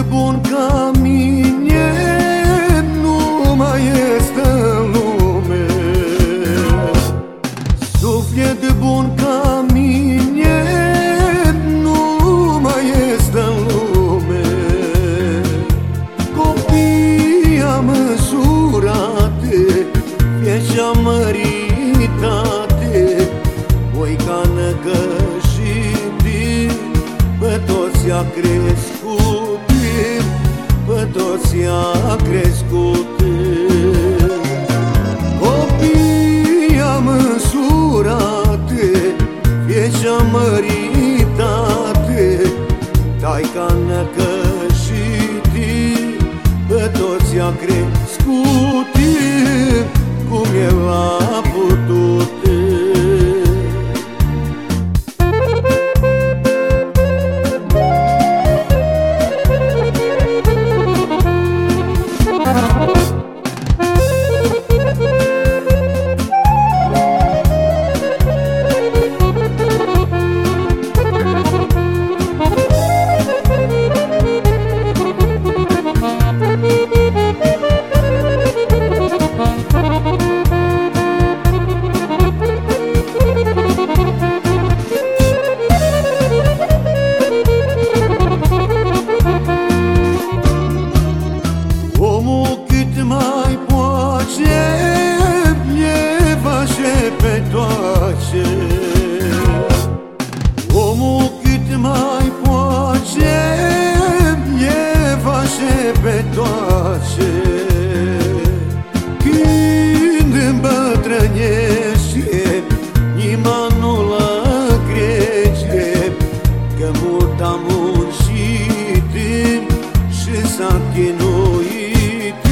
de bun ca mine Nu mai este lume. Suflet de bun ca mine Nu mai este lume. Copii amăsurate Fieșa măritate. Voi ca năgășitii Pe toți i-a crescut toți a crescut. Copii a însurate, fie și-a măritate Taica ne-a cășit, toți a crescut. Cum el a putut? Vașe pe toace Când îmbătrânește Nima nu la crece Că mult am muncit Și s-a chinuit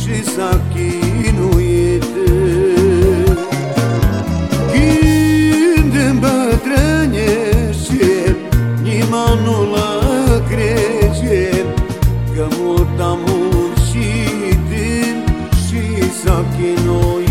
Și s-a chinuit Când îmbătrânește Nima nu la crece Muncit Și s-a chinuit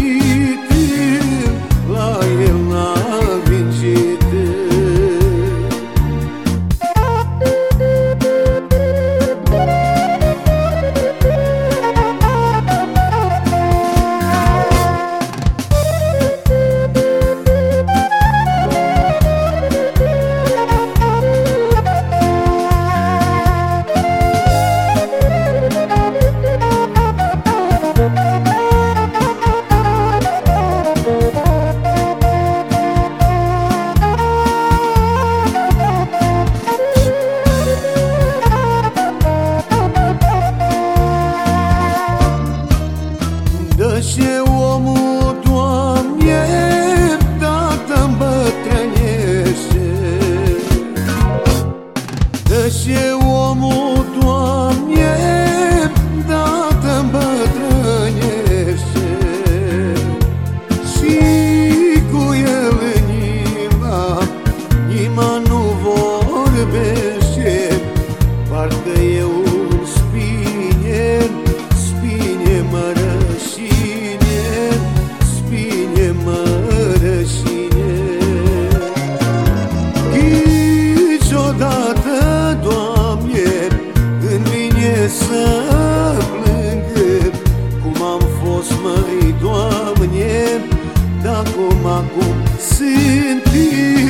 mago, mago senti.